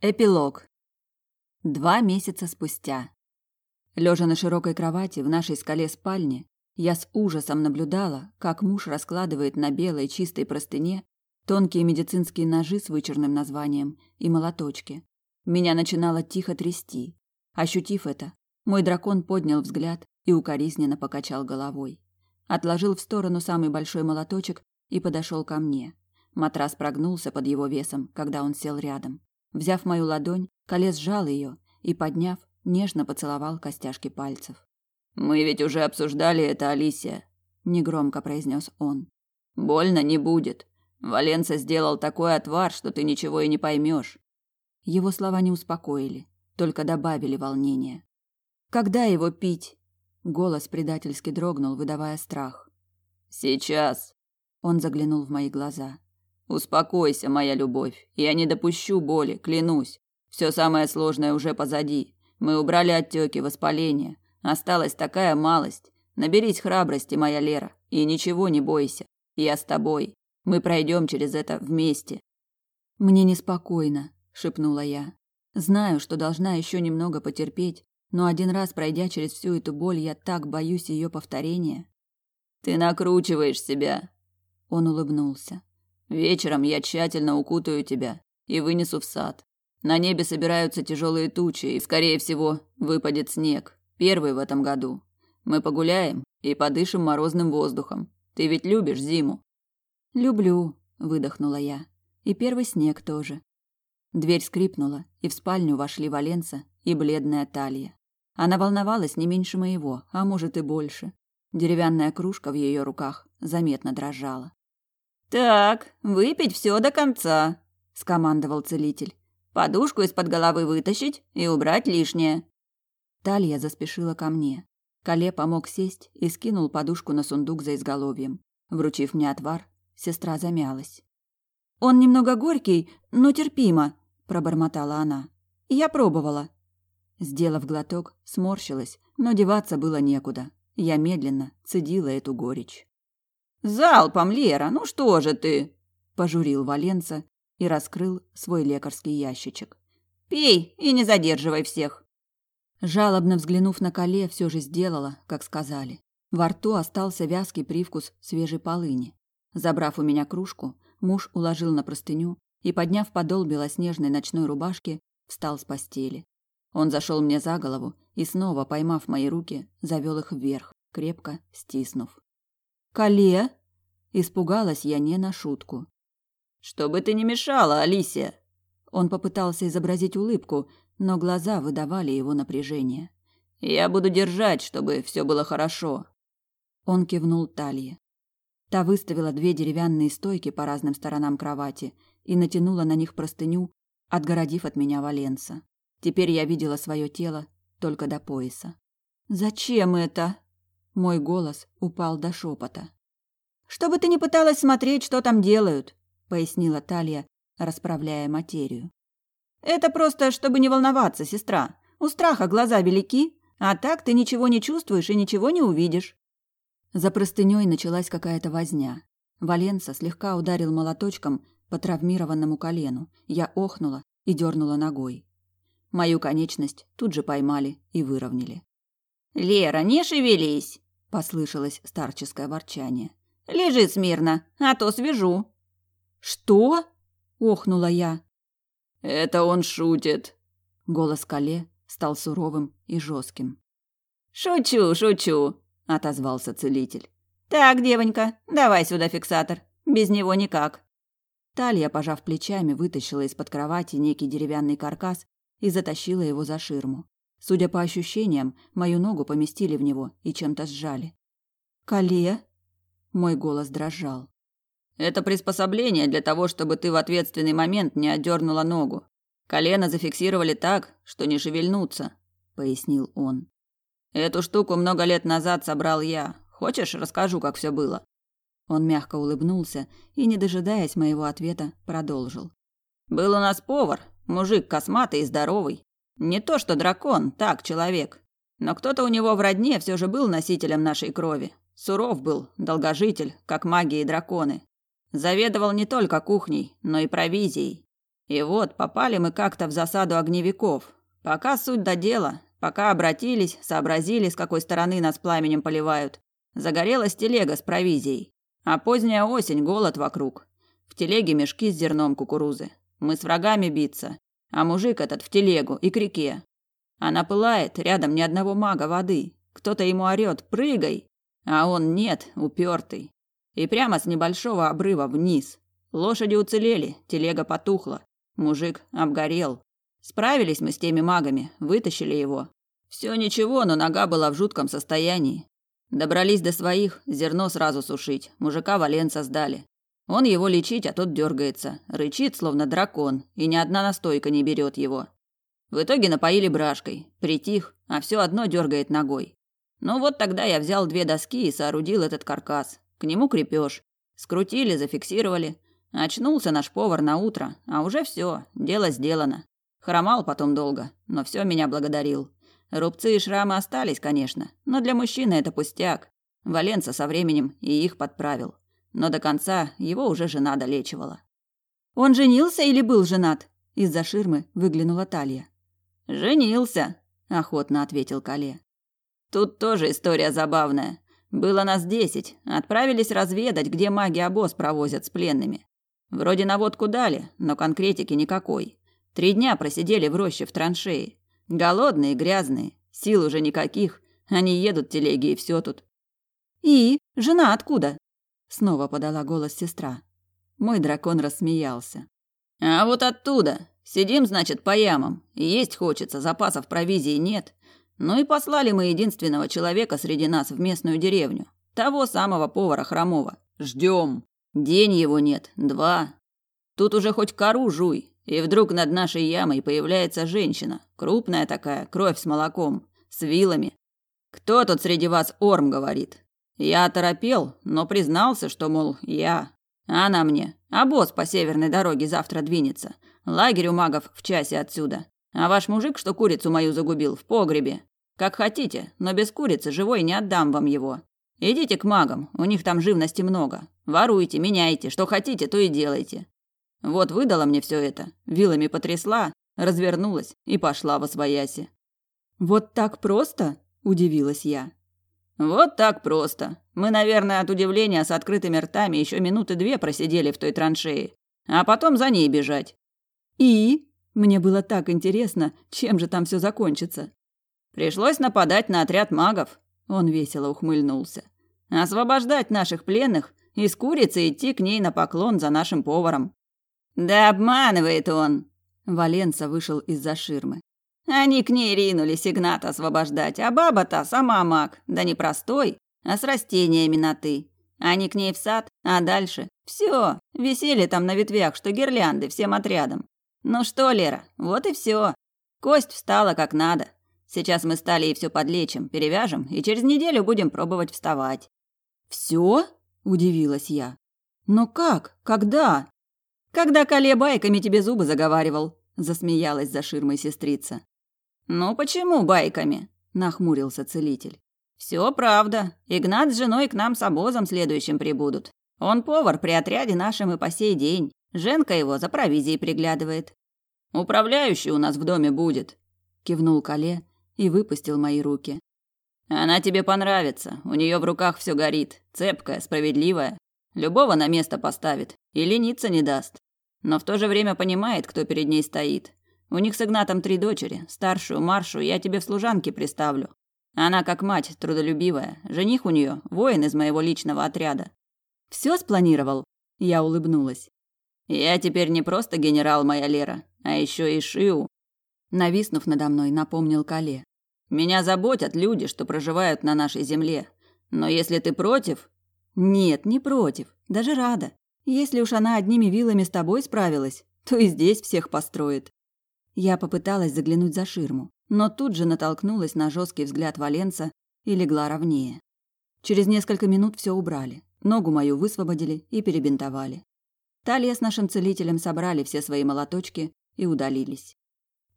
Эпилог. Два месяца спустя. Лежа на широкой кровати в нашей скале спальни, я с ужасом наблюдала, как муж раскладывает на белой чистой простыне тонкие медицинские ножи с вычурным названием и молоточки. Меня начинало тихо трясти. Ощутив это, мой дракон поднял взгляд и укоризненно покачал головой. Отложил в сторону самый большой молоточек и подошел ко мне. Матрас прогнулся под его весом, когда он сел рядом. Взяв мою ладонь, Колес сжал ее и, подняв, нежно поцеловал костяшки пальцев. «Мы ведь уже обсуждали это, Алисия», — негромко произнес он. «Больно не будет. Валенса сделал такой отвар, что ты ничего и не поймешь». Его слова не успокоили, только добавили волнения. «Когда его пить?» Голос предательски дрогнул, выдавая страх. «Сейчас», — он заглянул в мои глаза. Успокойся, моя любовь. Я не допущу боли, клянусь. Все самое сложное уже позади. Мы убрали отеки, воспаление. Осталась такая малость. Наберись храбрости, моя Лера, и ничего не бойся. Я с тобой. Мы пройдем через это вместе. Мне неспокойно, шепнула я. Знаю, что должна еще немного потерпеть, но один раз пройдя через всю эту боль, я так боюсь ее повторения. Ты накручиваешь себя. Он улыбнулся. Вечером я тщательно укутаю тебя и вынесу в сад. На небе собираются тяжелые тучи, и, скорее всего, выпадет снег. Первый в этом году. Мы погуляем и подышим морозным воздухом. Ты ведь любишь зиму? Люблю, выдохнула я. И первый снег тоже. Дверь скрипнула, и в спальню вошли Валенса и бледная Талия. Она волновалась не меньше моего, а может и больше. Деревянная кружка в ее руках заметно дрожала. «Так, выпить все до конца», – скомандовал целитель. «Подушку из-под головы вытащить и убрать лишнее». Талия заспешила ко мне. Кале помог сесть и скинул подушку на сундук за изголовьем. Вручив мне отвар, сестра замялась. «Он немного горький, но терпимо», – пробормотала она. «Я пробовала». Сделав глоток, сморщилась, но деваться было некуда. Я медленно цедила эту горечь. «Залпом, Лера, ну что же ты?» – пожурил Валенца и раскрыл свой лекарский ящичек. «Пей и не задерживай всех». Жалобно взглянув на коле, все же сделала, как сказали. Во рту остался вязкий привкус свежей полыни. Забрав у меня кружку, муж уложил на простыню и, подняв подол белоснежной ночной рубашки, встал с постели. Он зашел мне за голову и, снова поймав мои руки, завел их вверх, крепко стиснув. «Кале?» Испугалась я не на шутку. «Чтобы ты не мешала, Алисия!» Он попытался изобразить улыбку, но глаза выдавали его напряжение. «Я буду держать, чтобы все было хорошо». Он кивнул Талье. Та выставила две деревянные стойки по разным сторонам кровати и натянула на них простыню, отгородив от меня Валенса. Теперь я видела свое тело только до пояса. «Зачем это?» Мой голос упал до шепота. «Чтобы ты не пыталась смотреть, что там делают», — пояснила Талия, расправляя материю. «Это просто, чтобы не волноваться, сестра. У страха глаза велики, а так ты ничего не чувствуешь и ничего не увидишь». За простыней началась какая-то возня. Валенса слегка ударил молоточком по травмированному колену. Я охнула и дернула ногой. Мою конечность тут же поймали и выровняли. «Лера, не шевелись!» Послышалось старческое ворчание. Лежи смирно, а то свяжу. Что? охнула я. Это он шутит. Голос Кале стал суровым и жестким. Шучу, шучу, отозвался целитель. Так, девонька, давай сюда фиксатор. Без него никак. Талия, пожав плечами, вытащила из-под кровати некий деревянный каркас и затащила его за ширму. Судя по ощущениям, мою ногу поместили в него и чем-то сжали. «Калия?» Мой голос дрожал. «Это приспособление для того, чтобы ты в ответственный момент не отдернула ногу. Колено зафиксировали так, что не шевельнуться», — пояснил он. «Эту штуку много лет назад собрал я. Хочешь, расскажу, как все было?» Он мягко улыбнулся и, не дожидаясь моего ответа, продолжил. «Был у нас повар, мужик косматый и здоровый. Не то что дракон, так, человек. Но кто-то у него в родне все же был носителем нашей крови. Суров был, долгожитель, как маги и драконы. Заведовал не только кухней, но и провизией. И вот попали мы как-то в засаду огневиков. Пока суть до дела, пока обратились, сообразили, с какой стороны нас пламенем поливают. Загорелась телега с провизией. А поздняя осень, голод вокруг. В телеге мешки с зерном кукурузы. Мы с врагами биться. А мужик этот в телегу и к реке. Она пылает, рядом ни одного мага воды. Кто-то ему орёт «Прыгай!» А он нет, упертый. И прямо с небольшого обрыва вниз. Лошади уцелели, телега потухла. Мужик обгорел. Справились мы с теми магами, вытащили его. Все ничего, но нога была в жутком состоянии. Добрались до своих, зерно сразу сушить. Мужика Валенца сдали. Он его лечить, а тот дергается, рычит, словно дракон, и ни одна настойка не берет его. В итоге напоили брашкой, притих, а все одно дергает ногой. Ну вот тогда я взял две доски и соорудил этот каркас. К нему крепеж. Скрутили, зафиксировали. Очнулся наш повар на утро, а уже все, дело сделано. Хромал потом долго, но все меня благодарил. Рубцы и шрамы остались, конечно, но для мужчины это пустяк. Валенца со временем и их подправил но до конца его уже жена долечивала. Он женился или был женат? Из-за ширмы выглянула Талья. Женился, охотно ответил Кале. Тут тоже история забавная. Было нас десять, отправились разведать, где маги обоз провозят с пленными. Вроде наводку дали, но конкретики никакой. Три дня просидели в роще в траншеи. Голодные, грязные, сил уже никаких. Они едут телеги и все тут. И жена откуда? Снова подала голос сестра. Мой дракон рассмеялся. А вот оттуда. Сидим, значит, по ямам. Есть хочется, запасов провизии нет. Ну и послали мы единственного человека среди нас в местную деревню. Того самого повара Хромова. Ждем. День его нет, два. Тут уже хоть кору жуй. И вдруг над нашей ямой появляется женщина. Крупная такая, кровь с молоком. С вилами. Кто тут среди вас Орм говорит? Я оторопел, но признался, что, мол, я. Она мне. А босс по северной дороге завтра двинется. Лагерь у магов в часе отсюда. А ваш мужик, что курицу мою загубил, в погребе. Как хотите, но без курицы живой не отдам вам его. Идите к магам, у них там живности много. Воруйте, меняйте, что хотите, то и делайте. Вот выдала мне все это, вилами потрясла, развернулась и пошла во свояси. Вот так просто? удивилась я. Вот так просто. Мы, наверное, от удивления с открытыми ртами еще минуты две просидели в той траншее, а потом за ней бежать. И мне было так интересно, чем же там все закончится. Пришлось нападать на отряд магов. Он весело ухмыльнулся. Освобождать наших пленных и с курицей идти к ней на поклон за нашим поваром. Да обманывает он. Валенса вышел из-за ширмы. Они к ней ринулись Игната освобождать, а баба-то сама маг, да не простой, а с растениями на «ты». Они к ней в сад, а дальше все, висели там на ветвях, что гирлянды всем отрядом. Ну что, Лера, вот и все. Кость встала как надо. Сейчас мы стали и все подлечим, перевяжем, и через неделю будем пробовать вставать. Все? удивилась я. Но как? Когда? Когда Кале байками тебе зубы заговаривал, засмеялась за ширмой сестрица. «Ну почему байками?» – нахмурился целитель. «Все правда. Игнат с женой к нам с обозом следующим прибудут. Он повар при отряде нашем и по сей день. Женка его за провизией приглядывает. Управляющий у нас в доме будет», – кивнул Кале и выпустил мои руки. «Она тебе понравится. У нее в руках все горит. Цепкая, справедливая. Любого на место поставит и лениться не даст. Но в то же время понимает, кто перед ней стоит. У них с Игнатом три дочери. Старшую, Маршу, я тебе в служанке приставлю. Она как мать, трудолюбивая. Жених у нее воин из моего личного отряда. Все спланировал? Я улыбнулась. Я теперь не просто генерал, моя Лера, а еще и Шиу. Нависнув надо мной, напомнил Кале. Меня заботят люди, что проживают на нашей земле. Но если ты против... Нет, не против. Даже рада. Если уж она одними вилами с тобой справилась, то и здесь всех построит. Я попыталась заглянуть за ширму, но тут же натолкнулась на жесткий взгляд Валенца и легла ровнее. Через несколько минут все убрали. Ногу мою высвободили и перебинтовали. Талия с нашим целителем собрали все свои молоточки и удалились.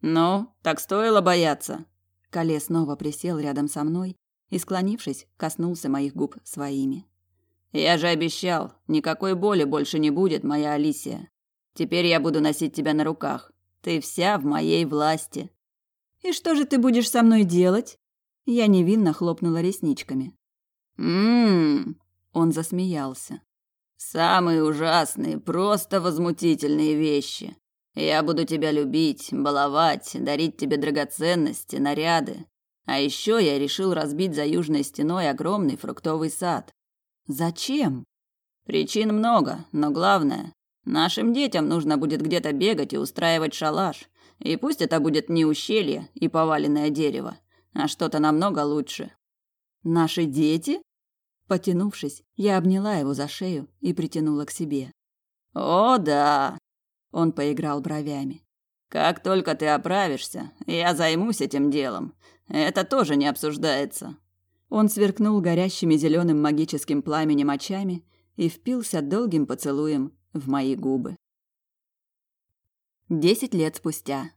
«Ну, так стоило бояться». Кале снова присел рядом со мной и, склонившись, коснулся моих губ своими. «Я же обещал, никакой боли больше не будет, моя Алисия. Теперь я буду носить тебя на руках. Ты вся в моей власти. И что же ты будешь со мной делать? Я невинно хлопнула ресничками. Мм, он засмеялся. Самые ужасные, просто возмутительные вещи. Я буду тебя любить, баловать, дарить тебе драгоценности, наряды. А еще я решил разбить за южной стеной огромный фруктовый сад. Зачем? Причин много, но главное, нашим детям нужно будет где-то бегать и устраивать шалаш. И пусть это будет не ущелье и поваленное дерево, а что-то намного лучше. Наши дети? Потянувшись, я обняла его за шею и притянула к себе. О, да. Он поиграл бровями. Как только ты оправишься, я займусь этим делом. Это тоже не обсуждается. Он сверкнул горящими зеленым магическим пламенем очами и впился долгим поцелуем в мои губы. Десять лет спустя.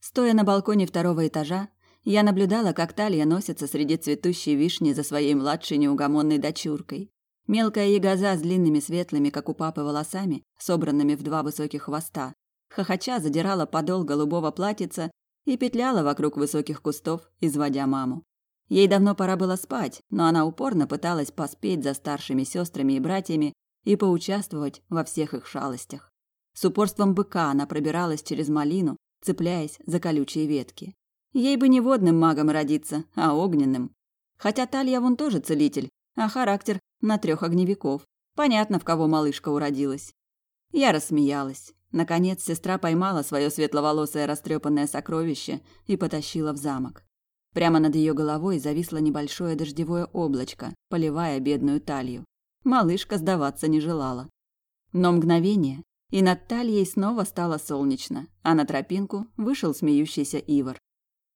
Стоя на балконе второго этажа, я наблюдала, как Талья носится среди цветущей вишни за своей младшей неугомонной дочуркой. Мелкая ягоза с длинными светлыми, как у папы, волосами, собранными в два высоких хвоста, хохоча задирала подол голубого платьица и петляла вокруг высоких кустов, изводя маму. Ей давно пора было спать, но она упорно пыталась поспеть за старшими сестрами и братьями и поучаствовать во всех их шалостях. С упорством быка она пробиралась через малину, цепляясь за колючие ветки. Ей бы не водным магом родиться, а огненным. Хотя Талья вон тоже целитель, а характер на трех огневиков. Понятно, в кого малышка уродилась. Я рассмеялась. Наконец сестра поймала свое светловолосое растрепанное сокровище и потащила в замок. Прямо над ее головой зависло небольшое дождевое облачко, поливая бедную талию. Малышка сдаваться не желала. Но мгновение, и над снова стало солнечно, а на тропинку вышел смеющийся Ивар.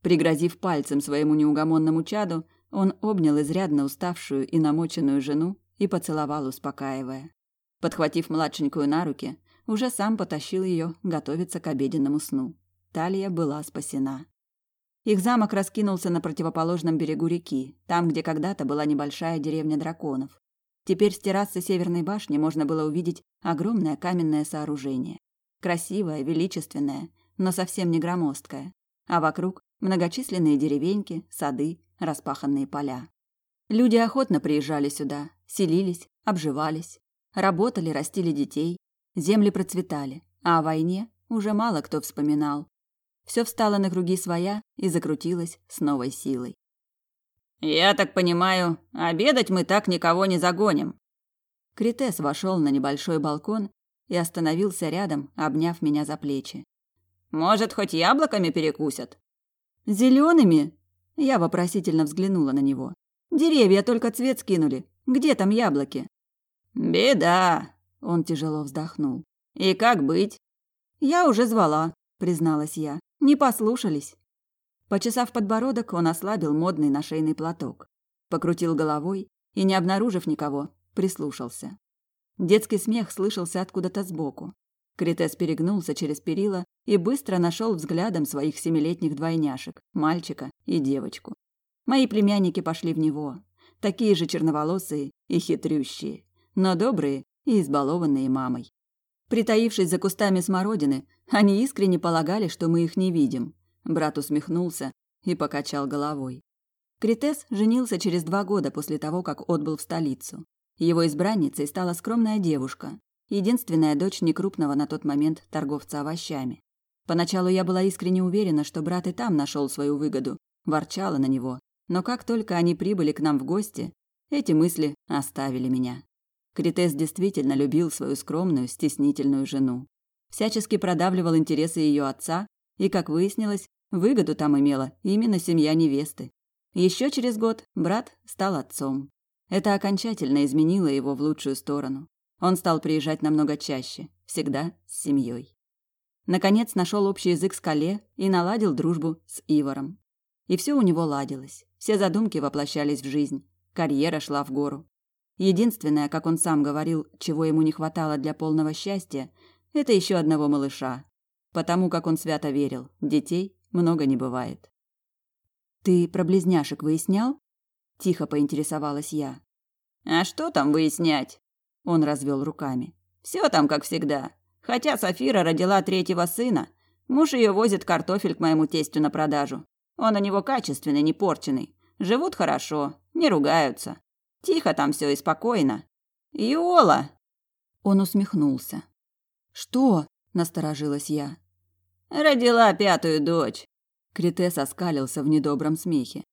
Пригрозив пальцем своему неугомонному чаду, он обнял изрядно уставшую и намоченную жену и поцеловал, успокаивая. Подхватив младшенькую на руки, уже сам потащил ее готовиться к обеденному сну. Талия была спасена. Их замок раскинулся на противоположном берегу реки, там, где когда-то была небольшая деревня драконов. Теперь с террасы Северной башни можно было увидеть огромное каменное сооружение. Красивое, величественное, но совсем не громоздкое. А вокруг многочисленные деревеньки, сады, распаханные поля. Люди охотно приезжали сюда, селились, обживались, работали, растили детей, земли процветали, а о войне уже мало кто вспоминал. Все встало на круги своя и закрутилось с новой силой. «Я так понимаю, обедать мы так никого не загоним». Критес вошел на небольшой балкон и остановился рядом, обняв меня за плечи. «Может, хоть яблоками перекусят?» Зелеными? Я вопросительно взглянула на него. Деревья только цвет скинули. Где там яблоки? Беда. Он тяжело вздохнул. И как быть? Я уже звала, призналась я. Не послушались. Почесав подбородок, он ослабил модный нашейный платок. Покрутил головой и, не обнаружив никого, прислушался. Детский смех слышался откуда-то сбоку. Критес перегнулся через перила и быстро нашел взглядом своих семилетних двойняшек, мальчика и девочку. Мои племянники пошли в него, такие же черноволосые и хитрющие, но добрые и избалованные мамой. Притаившись за кустами смородины, они искренне полагали, что мы их не видим. Брат усмехнулся и покачал головой. Критес женился через два года после того, как отбыл в столицу. Его избранницей стала скромная девушка, единственная дочь некрупного на тот момент торговца овощами. Поначалу я была искренне уверена, что брат и там нашел свою выгоду, ворчала на него. Но как только они прибыли к нам в гости, эти мысли оставили меня. Критес действительно любил свою скромную, стеснительную жену. Всячески продавливал интересы ее отца, и, как выяснилось, выгоду там имела именно семья невесты. Еще через год брат стал отцом. Это окончательно изменило его в лучшую сторону. Он стал приезжать намного чаще, всегда с семьей. Наконец нашел общий язык с Кале и наладил дружбу с Ивором. И все у него ладилось. Все задумки воплощались в жизнь. Карьера шла в гору. Единственное, как он сам говорил, чего ему не хватало для полного счастья, это еще одного малыша. Потому как он свято верил, детей много не бывает. «Ты про близняшек выяснял?» – тихо поинтересовалась я. «А что там выяснять?» Он развел руками. Все там как всегда. Хотя Софира родила третьего сына, муж ее возит картофель к моему тестю на продажу. Он у него качественный, не порченый. Живут хорошо, не ругаются. Тихо там все и спокойно. Юола!» Он усмехнулся. «Что?» – насторожилась я. «Родила пятую дочь». Критес оскалился в недобром смехе.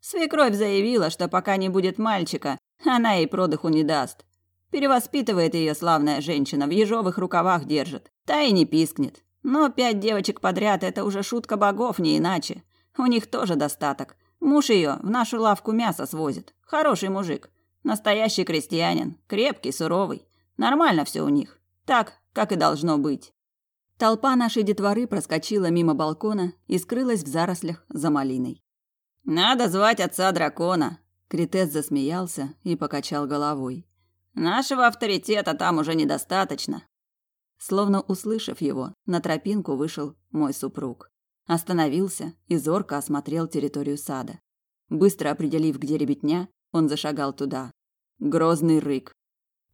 Свекровь заявила, что пока не будет мальчика, она ей продыху не даст. Перевоспитывает ее славная женщина, в ежовых рукавах держит. Та и не пискнет. Но пять девочек подряд – это уже шутка богов, не иначе. У них тоже достаток. Муж ее в нашу лавку мясо свозит. Хороший мужик. Настоящий крестьянин. Крепкий, суровый. Нормально все у них. Так, как и должно быть. Толпа нашей детворы проскочила мимо балкона и скрылась в зарослях за малиной. «Надо звать отца дракона!» Критес засмеялся и покачал головой. «Нашего авторитета там уже недостаточно!» Словно услышав его, на тропинку вышел мой супруг. Остановился и зорко осмотрел территорию сада. Быстро определив, где ребятня, он зашагал туда. Грозный рык.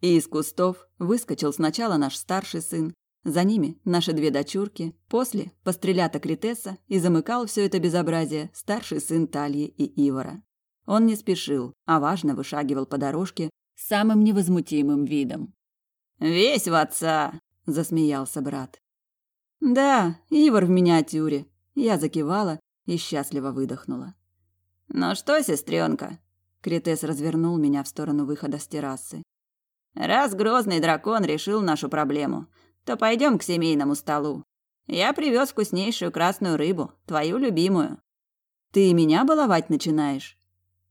И из кустов выскочил сначала наш старший сын, за ними наши две дочурки, после пострелята Критеса и замыкал все это безобразие старший сын Тальи и Ивара. Он не спешил, а важно вышагивал по дорожке с самым невозмутимым видом. «Весь в отца!» – засмеялся брат. «Да, Ивар в миниатюре». Я закивала и счастливо выдохнула. «Ну что, сестренка?» Критес развернул меня в сторону выхода с террасы. «Раз грозный дракон решил нашу проблему, то пойдем к семейному столу. Я привез вкуснейшую красную рыбу, твою любимую. Ты меня баловать начинаешь?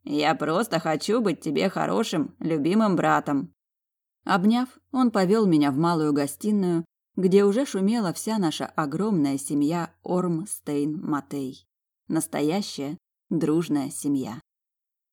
Я просто хочу быть тебе хорошим, любимым братом. Обняв, он повел меня в малую гостиную, где уже шумела вся наша огромная семья Ормстейн-Матей. Настоящая дружная семья.